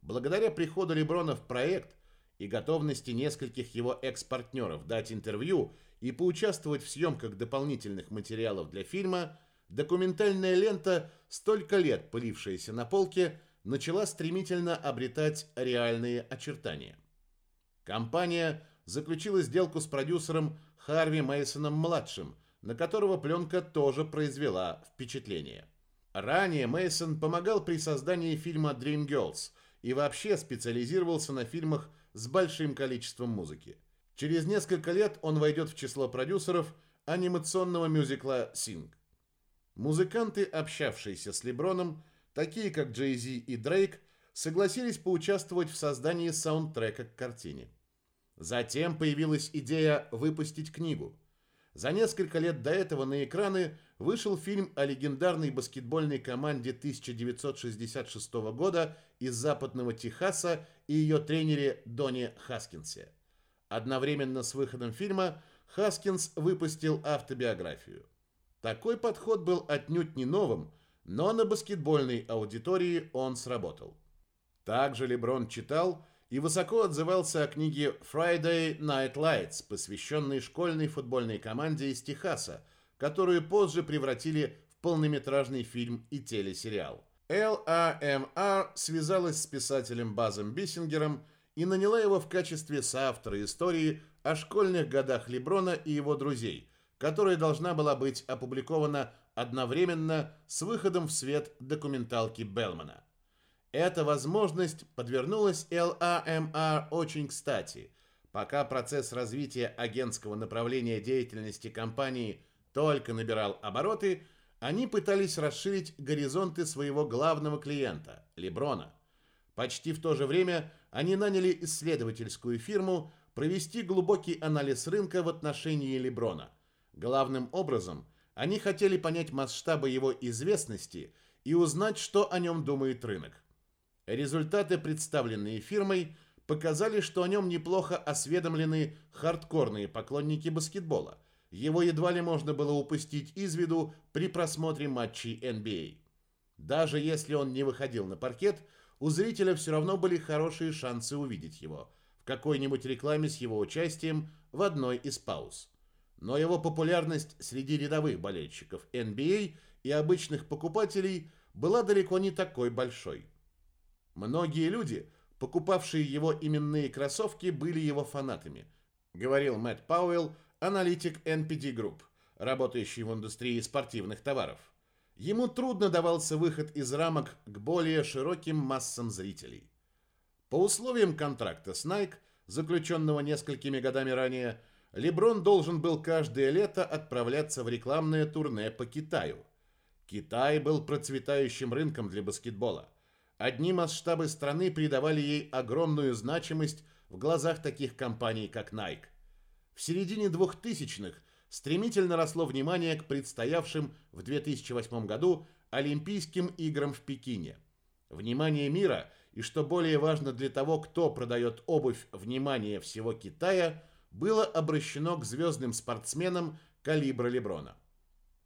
Благодаря приходу Леброна в проект и готовности нескольких его экс-партнеров дать интервью и поучаствовать в съемках дополнительных материалов для фильма, документальная лента, столько лет пылившаяся на полке, начала стремительно обретать реальные очертания. Компания заключила сделку с продюсером Харви Мейсоном-младшим, на которого пленка тоже произвела впечатление. Ранее Мейсон помогал при создании фильма Dreamgirls и вообще специализировался на фильмах с большим количеством музыки. Через несколько лет он войдет в число продюсеров анимационного мюзикла Sing. Музыканты, общавшиеся с Леброном, такие как Джей Зи и Дрейк, согласились поучаствовать в создании саундтрека к картине. Затем появилась идея выпустить книгу. За несколько лет до этого на экраны вышел фильм о легендарной баскетбольной команде 1966 года из западного Техаса и ее тренере Доне Хаскинсе. Одновременно с выходом фильма Хаскинс выпустил автобиографию. Такой подход был отнюдь не новым, но на баскетбольной аудитории он сработал. Также Леброн читал и высоко отзывался о книге Friday Night Lights, посвященной школьной футбольной команде из Техаса, которую позже превратили в полнометражный фильм и телесериал. LAMR связалась с писателем Базом Биссингером и наняла его в качестве соавтора истории о школьных годах Леброна и его друзей, которая должна была быть опубликована одновременно с выходом в свет документалки Белмана. Эта возможность подвернулась LAMR очень кстати, пока процесс развития агентского направления деятельности компании только набирал обороты, они пытались расширить горизонты своего главного клиента – Леброна. Почти в то же время они наняли исследовательскую фирму провести глубокий анализ рынка в отношении Леброна. Главным образом, они хотели понять масштабы его известности и узнать, что о нем думает рынок. Результаты, представленные фирмой, показали, что о нем неплохо осведомлены хардкорные поклонники баскетбола. Его едва ли можно было упустить из виду при просмотре матчей NBA. Даже если он не выходил на паркет, у зрителя все равно были хорошие шансы увидеть его в какой-нибудь рекламе с его участием в одной из пауз. Но его популярность среди рядовых болельщиков NBA и обычных покупателей была далеко не такой большой. Многие люди, покупавшие его именные кроссовки, были его фанатами, говорил Мэтт Пауэлл, аналитик NPD Group, работающий в индустрии спортивных товаров. Ему трудно давался выход из рамок к более широким массам зрителей. По условиям контракта с Nike, заключенного несколькими годами ранее, Леброн должен был каждое лето отправляться в рекламное турне по Китаю. Китай был процветающим рынком для баскетбола. Одни масштабы страны придавали ей огромную значимость в глазах таких компаний, как Nike. В середине 2000-х стремительно росло внимание к предстоявшим в 2008 году Олимпийским играм в Пекине. Внимание мира и, что более важно для того, кто продает обувь, внимание всего Китая, было обращено к звездным спортсменам калибра Леброна.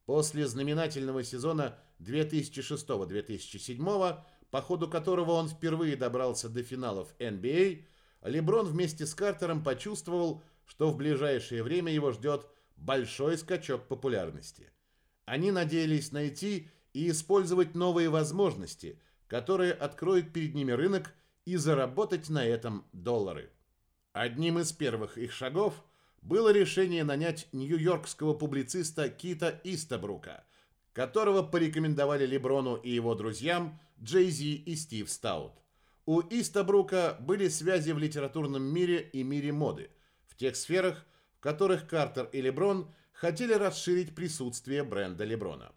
После знаменательного сезона 2006-2007 по ходу которого он впервые добрался до финалов NBA, а, Леброн вместе с Картером почувствовал, что в ближайшее время его ждет большой скачок популярности. Они надеялись найти и использовать новые возможности, которые откроют перед ними рынок и заработать на этом доллары. Одним из первых их шагов было решение нанять нью-йоркского публициста Кита Истабрука, которого порекомендовали Леброну и его друзьям Джей Зи и Стив Стаут. У Истабрука были связи в литературном мире и мире моды, в тех сферах, в которых Картер и Леброн хотели расширить присутствие бренда Леброна.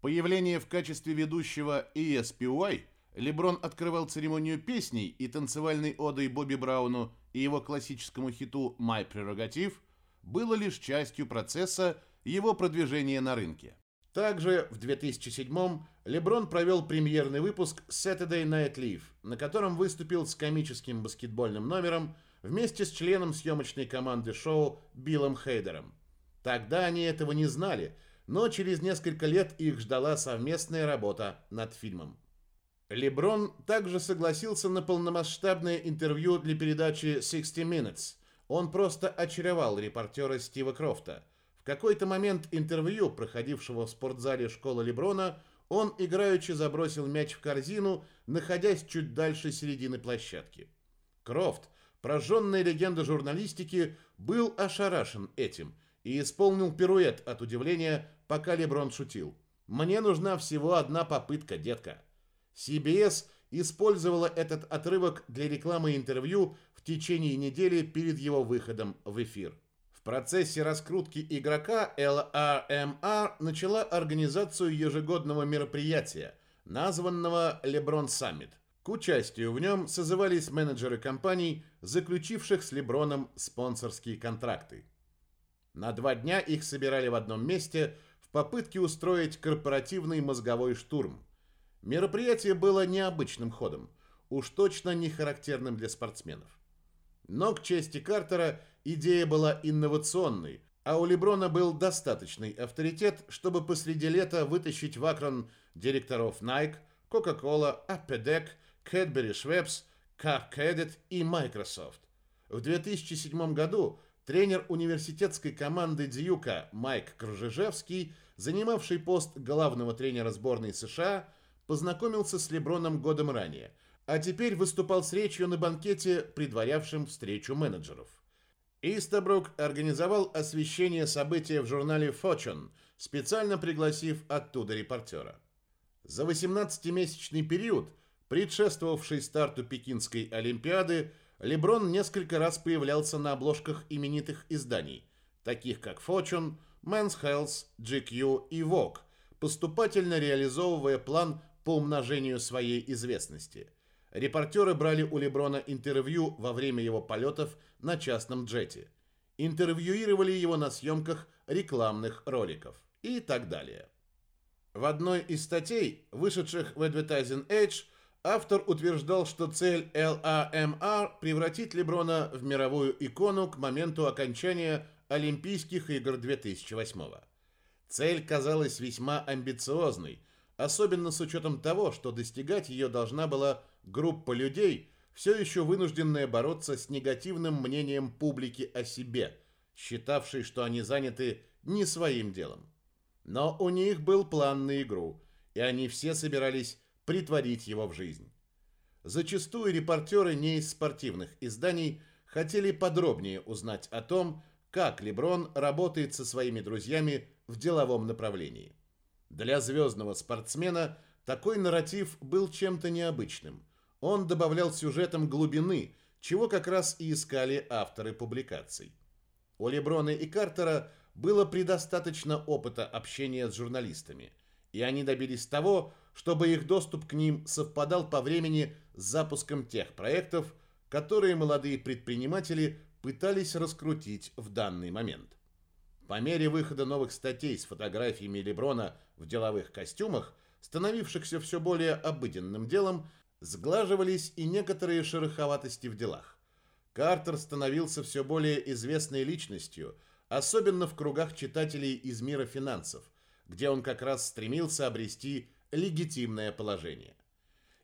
Появление в качестве ведущего ESPY Леброн открывал церемонию песней и танцевальной одой Бобби Брауну и его классическому хиту «My Prerogative» было лишь частью процесса его продвижения на рынке. Также в 2007-м Леброн провел премьерный выпуск Saturday Night Live, на котором выступил с комическим баскетбольным номером вместе с членом съемочной команды шоу Биллом Хейдером. Тогда они этого не знали, но через несколько лет их ждала совместная работа над фильмом. Леброн также согласился на полномасштабное интервью для передачи 60 Minutes. Он просто очаровал репортера Стива Крофта. В какой-то момент интервью, проходившего в спортзале школы Леброна, он играючи забросил мяч в корзину, находясь чуть дальше середины площадки. Крофт, прожженная легенда журналистики, был ошарашен этим и исполнил пируэт от удивления, пока Леброн шутил. «Мне нужна всего одна попытка, детка». CBS использовала этот отрывок для рекламы интервью в течение недели перед его выходом в эфир. Процессе раскрутки игрока LRMR начала организацию ежегодного мероприятия, названного LeBron Summit. К участию в нем созывались менеджеры компаний, заключивших с Леброном спонсорские контракты. На два дня их собирали в одном месте в попытке устроить корпоративный мозговой штурм – Мероприятие было необычным ходом, уж точно не характерным для спортсменов. Но к чести Картера идея была инновационной, а у Леброна был достаточный авторитет, чтобы посреди лета вытащить в Акрон директоров Nike, Coca-Cola, Apedec, Cadbury Schweppes, Car и Microsoft. В 2007 году тренер университетской команды Дьюка Майк Кружежевский, занимавший пост главного тренера сборной США, познакомился с Леброном годом ранее, а теперь выступал с речью на банкете, предварявшем встречу менеджеров. Истабрук организовал освещение события в журнале Fortune, специально пригласив оттуда репортера. За 18-месячный период, предшествовавший старту Пекинской Олимпиады, Леброн несколько раз появлялся на обложках именитых изданий, таких как Fortune, Men's Health, GQ и Vogue, поступательно реализовывая план по умножению своей известности. Репортеры брали у Леброна интервью во время его полетов на частном джете. Интервьюировали его на съемках рекламных роликов и так далее. В одной из статей, вышедших в Advertising Age, автор утверждал, что цель LAMR – превратить Леброна в мировую икону к моменту окончания Олимпийских игр 2008 -го. Цель казалась весьма амбициозной, особенно с учетом того, что достигать ее должна была группа людей, все еще вынужденная бороться с негативным мнением публики о себе, считавшей, что они заняты не своим делом. Но у них был план на игру, и они все собирались притворить его в жизнь. Зачастую репортеры не из спортивных изданий хотели подробнее узнать о том, как Леброн работает со своими друзьями в деловом направлении. Для звездного спортсмена такой нарратив был чем-то необычным. Он добавлял сюжетам глубины, чего как раз и искали авторы публикаций. У Леброна и Картера было предостаточно опыта общения с журналистами, и они добились того, чтобы их доступ к ним совпадал по времени с запуском тех проектов, которые молодые предприниматели пытались раскрутить в данный момент. По мере выхода новых статей с фотографиями Леброна в деловых костюмах, становившихся все более обыденным делом, сглаживались и некоторые шероховатости в делах. Картер становился все более известной личностью, особенно в кругах читателей из мира финансов, где он как раз стремился обрести легитимное положение.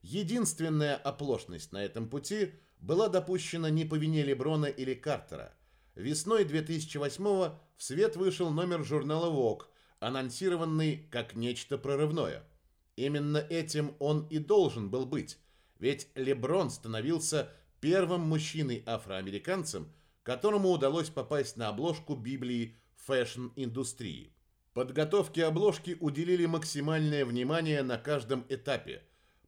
Единственная оплошность на этом пути была допущена не по вине Леброна или Картера – Весной 2008-го в свет вышел номер журнала Vogue, анонсированный как нечто прорывное. Именно этим он и должен был быть, ведь Леброн становился первым мужчиной-афроамериканцем, которому удалось попасть на обложку Библии фэшн-индустрии. Подготовке обложки уделили максимальное внимание на каждом этапе.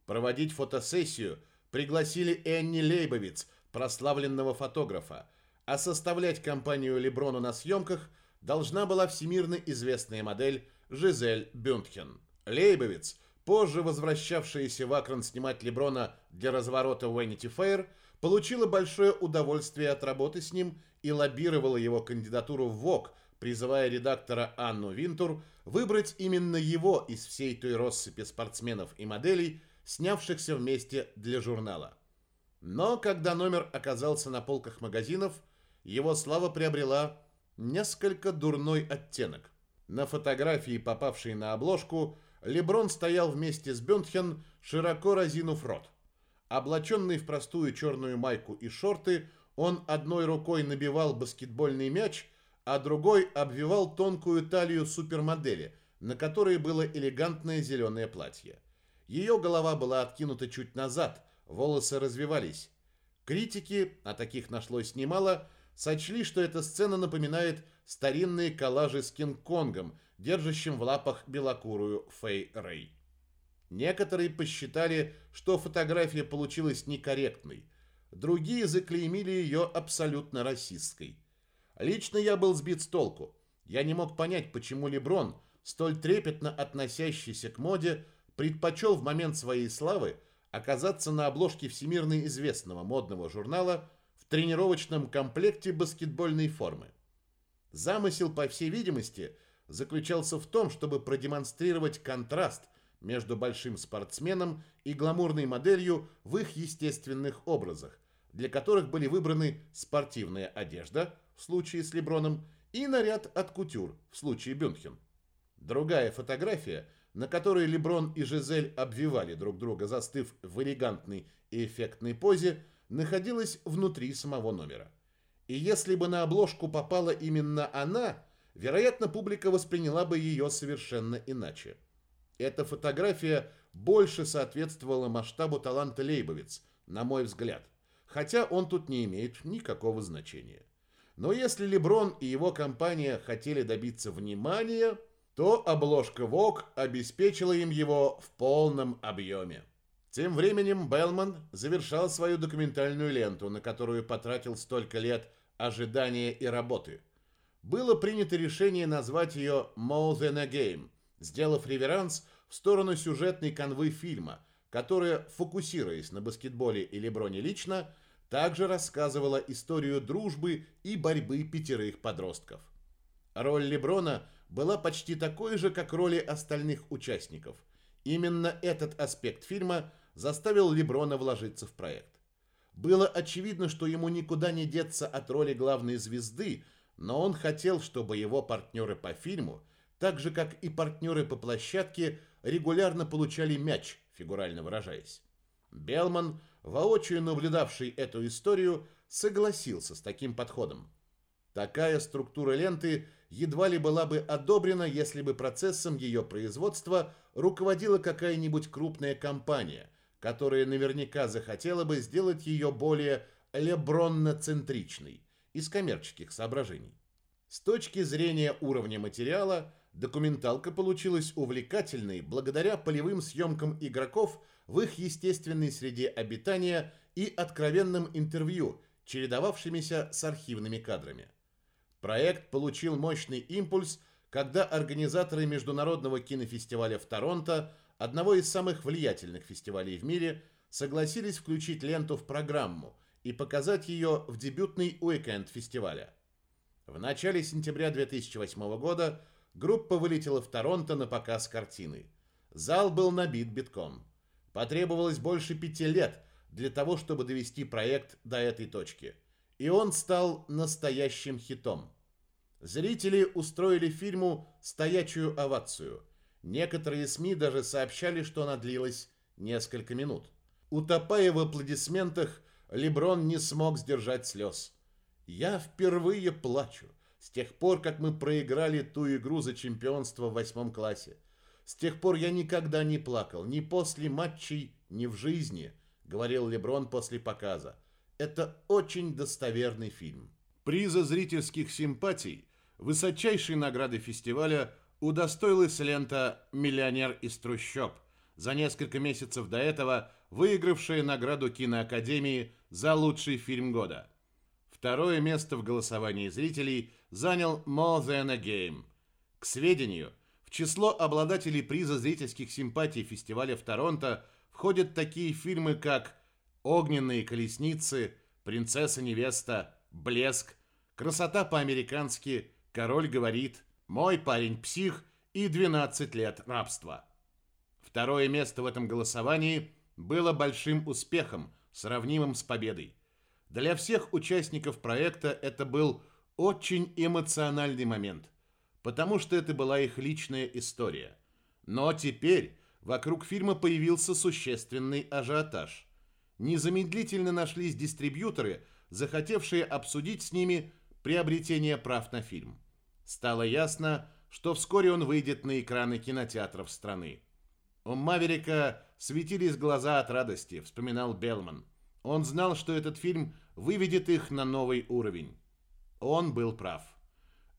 Проводить фотосессию пригласили Энни Лейбовиц, прославленного фотографа, а составлять компанию Леброну на съемках должна была всемирно известная модель Жизель Бундхен. Лейбовиц, позже возвращавшаяся в Акрон снимать Леброна для разворота Vanity Fair, получила большое удовольствие от работы с ним и лоббировала его кандидатуру в ВОК, призывая редактора Анну Винтур выбрать именно его из всей той россыпи спортсменов и моделей, снявшихся вместе для журнала. Но когда номер оказался на полках магазинов – его слава приобрела несколько дурной оттенок. На фотографии, попавшей на обложку, Леброн стоял вместе с Бентхен, широко разинув рот. Облаченный в простую черную майку и шорты, он одной рукой набивал баскетбольный мяч, а другой обвивал тонкую талию супермодели, на которой было элегантное зеленое платье. Ее голова была откинута чуть назад, волосы развивались. Критики, а таких нашлось немало, сочли, что эта сцена напоминает старинные коллажи с Кинг-Конгом, держащим в лапах белокурую Фэй Рэй. Некоторые посчитали, что фотография получилась некорректной, другие заклеймили ее абсолютно расистской. Лично я был сбит с толку. Я не мог понять, почему Леброн, столь трепетно относящийся к моде, предпочел в момент своей славы оказаться на обложке всемирно известного модного журнала в тренировочном комплекте баскетбольной формы. Замысел, по всей видимости, заключался в том, чтобы продемонстрировать контраст между большим спортсменом и гламурной моделью в их естественных образах, для которых были выбраны спортивная одежда в случае с Леброном и наряд от кутюр в случае Бюнхен. Другая фотография, на которой Леброн и Жизель обвивали друг друга, застыв в элегантной и эффектной позе, находилась внутри самого номера. И если бы на обложку попала именно она, вероятно, публика восприняла бы ее совершенно иначе. Эта фотография больше соответствовала масштабу таланта Лейбовиц, на мой взгляд, хотя он тут не имеет никакого значения. Но если Леброн и его компания хотели добиться внимания, то обложка Vogue обеспечила им его в полном объеме. Тем временем Белман завершал свою документальную ленту, на которую потратил столько лет ожидания и работы. Было принято решение назвать ее «More Than a Game», сделав реверанс в сторону сюжетной канвы фильма, которая, фокусируясь на баскетболе и Леброне лично, также рассказывала историю дружбы и борьбы пятерых подростков. Роль Леброна была почти такой же, как роли остальных участников. Именно этот аспект фильма заставил Леброна вложиться в проект. Было очевидно, что ему никуда не деться от роли главной звезды, но он хотел, чтобы его партнеры по фильму, так же как и партнеры по площадке, регулярно получали мяч, фигурально выражаясь. Белман, воочию наблюдавший эту историю, согласился с таким подходом. Такая структура ленты едва ли была бы одобрена, если бы процессом ее производства руководила какая-нибудь крупная компания – которая наверняка захотела бы сделать ее более лебронно-центричной из коммерческих соображений. С точки зрения уровня материала, документалка получилась увлекательной благодаря полевым съемкам игроков в их естественной среде обитания и откровенным интервью, чередовавшимися с архивными кадрами. Проект получил мощный импульс, когда организаторы Международного кинофестиваля в Торонто – одного из самых влиятельных фестивалей в мире, согласились включить ленту в программу и показать ее в дебютный уикенд фестиваля. В начале сентября 2008 года группа вылетела в Торонто на показ картины. Зал был набит битком. Потребовалось больше пяти лет для того, чтобы довести проект до этой точки. И он стал настоящим хитом. Зрители устроили фильму стоячую овацию – Некоторые СМИ даже сообщали, что она длилась несколько минут. Утопая в аплодисментах, Леброн не смог сдержать слез. «Я впервые плачу с тех пор, как мы проиграли ту игру за чемпионство в восьмом классе. С тех пор я никогда не плакал, ни после матчей, ни в жизни», — говорил Леброн после показа. «Это очень достоверный фильм». Приза зрительских симпатий, высочайшей награды фестиваля — удостоилась лента «Миллионер из трущоб», за несколько месяцев до этого выигравшая награду киноакадемии за лучший фильм года. Второе место в голосовании зрителей занял «More Than a Game». К сведению, в число обладателей приза зрительских симпатий фестиваля в Торонто входят такие фильмы, как «Огненные колесницы», «Принцесса-невеста», «Блеск», «Красота по-американски», «Король говорит», мой парень псих и 12 лет рабства. Второе место в этом голосовании было большим успехом, сравнимым с победой. Для всех участников проекта это был очень эмоциональный момент, потому что это была их личная история. Но теперь вокруг фильма появился существенный ажиотаж. Незамедлительно нашлись дистрибьюторы, захотевшие обсудить с ними приобретение прав на фильм. Стало ясно, что вскоре он выйдет на экраны кинотеатров страны. У Маверика светились глаза от радости, вспоминал Белман. Он знал, что этот фильм выведет их на новый уровень. Он был прав.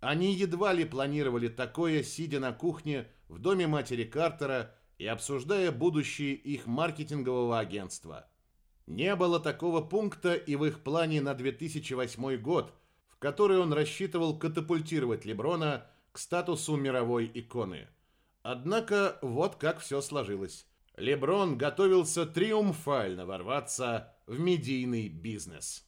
Они едва ли планировали такое, сидя на кухне в доме матери Картера и обсуждая будущее их маркетингового агентства. Не было такого пункта и в их плане на 2008 год, в который он рассчитывал катапультировать Леброна к статусу мировой иконы. Однако вот как все сложилось. Леброн готовился триумфально ворваться в медийный бизнес.